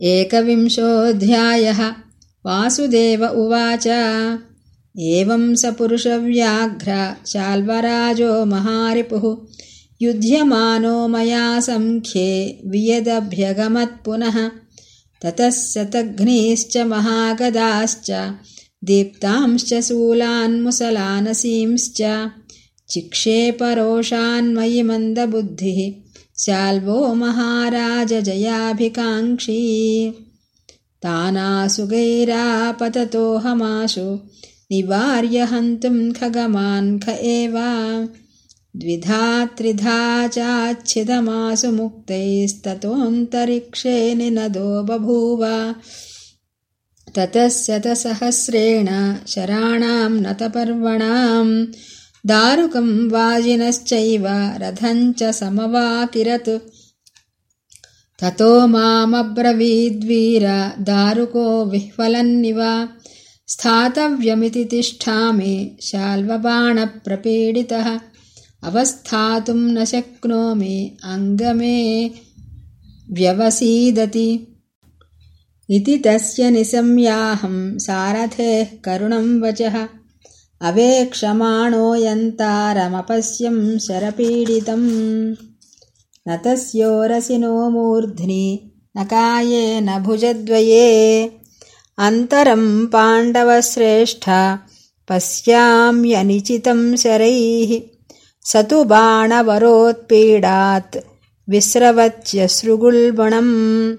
एकविंशोऽध्यायः। वासुदेव उवाच। एवं स पुरुषव्याघ्र शाल्वराजो महारिपुः। युध्यमानो मया सङ्ख्ये वियदभ्यगमत्पुनः ततः शतघ्नीश्च महागदाश्च दीप्तांश्च शूलान्मुसलानसींश्च चिक्षेपरोषान्मयि मन्दबुद्धिः शाल्वो महाराजजयाभिकाङ्क्षी तानासुगैरापततोऽहमाशु निवार्य हन्तुं खगमान् ख एव। द्विधा त्रिधा चाच्छिदमासु मुक्तैस्ततोऽन्तरिक्षे निनदो बभूव। ततः शतसहस्रेण शराणां नतपर्वणाम् दारुकं वाजिनश्चैव रथञ्च समवाकिरत् ततो मामब्रवीद्वीर दारुको विह्वलन्निव। स्थातव्यमिति तिष्ठामि शाल्वबाणप्रपीडितः। अवस्थातुं न शक्नोमि अङ्गमे व्यवसीदति। इति तस्य निशम्याहं सारथेः करुणं वचः अवेक्षमाणो यन्तारमपश्यं शरपीडितम्। न तस्योरसिनो मूर्ध्नि न काये न भुजद्वये। अन्तरं पाण्डवश्रेष्ठ पश्याम्यनिचितं शरैः। स तु बाणवरोत्पीडात् विस्रवत्यश्रुगुल्बणम्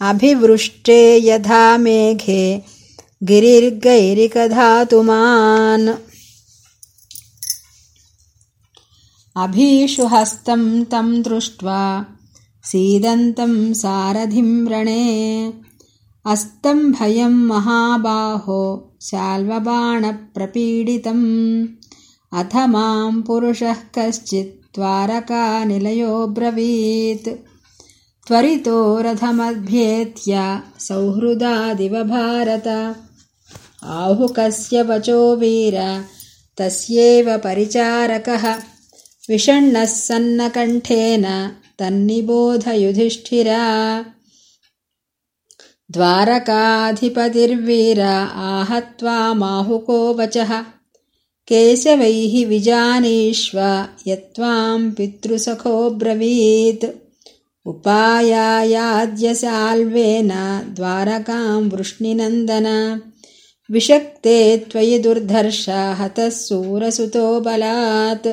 अभिवृष्टे यथा मेघे गिरिर्गैरिकधातुमान् अभीषु हस्तं तं दृष्ट्वा सीदन्तं सारथिं रणे अस्तं भयं महाबाहो शाल्वबाणप्रपीडितम्। अथ मां पुरुषः कश्चित् द्वारकानिलयोऽब्रवीत् त्वरितो रथमभ्येत्य सौहृदादिव भारत आहुकस्य वचो वीर तस्यैव परिचारकः। विषण्णः सन्नकण्ठेन तन्निबोधयुधिष्ठिरा द्वारकाधिपतिर्वीर आहत्वा माहुको वचः। केशवैः विजानीष्व यत्त्वां पितृसखोऽब्रवीत् उपायायाद्यसाल्वेन द्वारकां वृष्णिनन्दन। विषक्ते त्वयि दुर्धर्ष हतः सूरसुतो बलात्।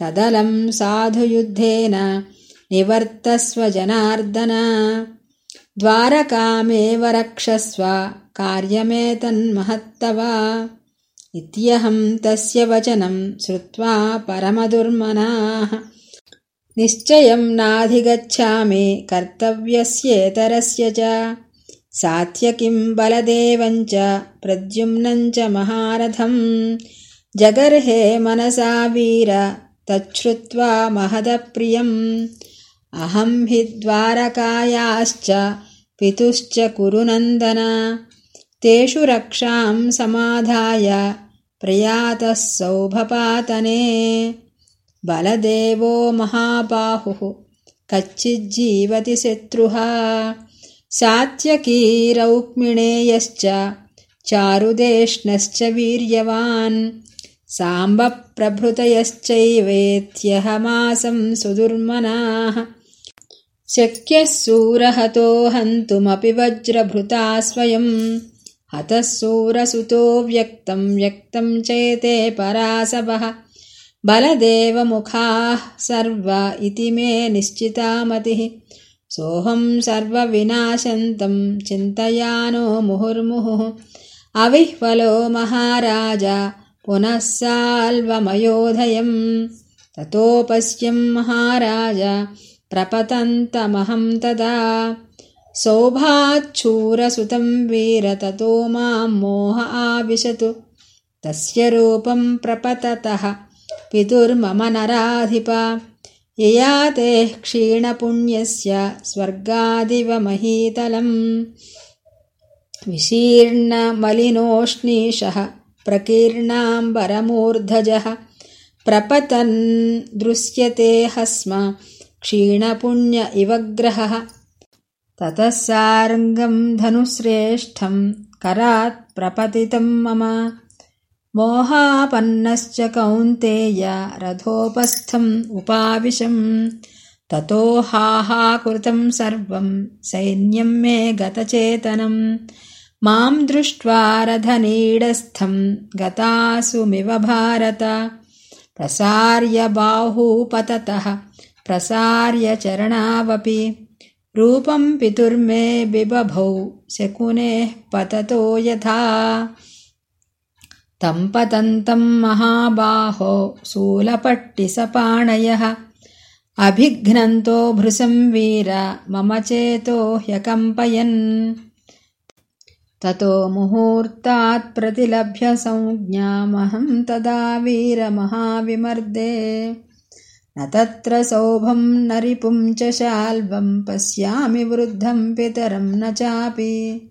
तदलं साधुयुद्धेन निवर्तस्व जनार्दन। द्वारकामेव रक्षस्व कार्यमेतन्महत्तव इत्यहं तस्य वचनं श्रुत्वा परमदुर्मनाः निश्चयं नाधिगच्छामि कर्तव्यस्येतरस्य च। सात्यकिं बलदेवञ्च प्रद्युम्नञ्च महारथम् जगर्हे मनसा वीर तच्छ्रुत्वा महदप्रियम्। अहं हि द्वारकायाश्च पितुश्च कुरुनन्दन। तेषु रक्षां समाधाय प्रयातः सौभपातने बलदेवो महाबाहुः कच्चिज्जीवति शत्रुः सात्यकीरौक्मिणेयश्च चारुदेष्णश्च वीर्यवान्। साम्बप्रभृतयश्चैवेत्यहमासं सुदुर्मनाः। शक्यः सूरहतो हन्तुमपि वज्रभृता स्वयम्। हतः सूरसुतो व्यक्तं व्यक्तं चेते परासवः बलदेवमुखाः सर्व इति मे निश्चिता मतिः सोऽहं सर्वविनाशन्तं चिन्तयानो मुहुर्मुहुः। अविह्वलो महाराज पुनः साल्वमयोधयम्। ततोपश्यं महाराज प्रपतन्तमहं तदा। सौभाच्छूरसुतं वीर ततो मां मोह आविशतु। तस्य रूपं प्रपततः पितुर्मम नराधिप। ययातेः क्षीणपुण्यस्य स्वर्गादिव महीतलम् विशीर्णमलिनोष्णीषः प्रकीर्णाम्बरमूर्धजः। प्रपतन् दृश्यते हस्म क्षीणपुण्य इव ग्रहः। ततः सार्ङ्गम् धनुश्रेष्ठम् करात् प्रपतितम् मम मोहापन्नश्च कौन्तेय रथोपस्थम् उपाविशम्। ततो हाहाकृतम् सर्वम् सैन्यम् मे गतचेतनम्। माम् दृष्ट्वा रथनीडस्थम् गतासुमिव भारत। प्रसार्य बाहूपततः प्रसार्य चरणावपि। रूपम् पितुर्मे बिबभौ शकुनेः पततो यथा तम् पतन्तम् महाबाहो शूलपट्टिसपाणयः अभिघ्नन्तो भृशम् वीर मम चेतो ह्यकम्पयन्। ततो मुहूर्तात् प्रतिलभ्य संज्ञामहम् तदा वीरमहाविमर्दे न तत्र सौभम् न रिपुम् च शाल्वम् पश्यामि वृद्धम् पितरम् न चापि।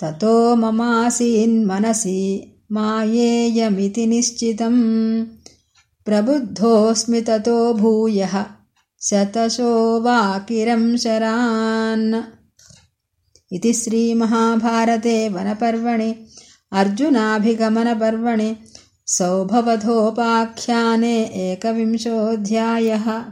ततो ममासीन्मनसि मायेयमिति निश्चितम्। प्रबुद्धोऽस्मि ततो भूयः। शतशो वाकिरम् शरान्। इति श्रीमहाभारते वनपर्वणि अर्जुनाभिगमनपर्वणि सौभवधोपाख्याने एकविंशोऽध्यायः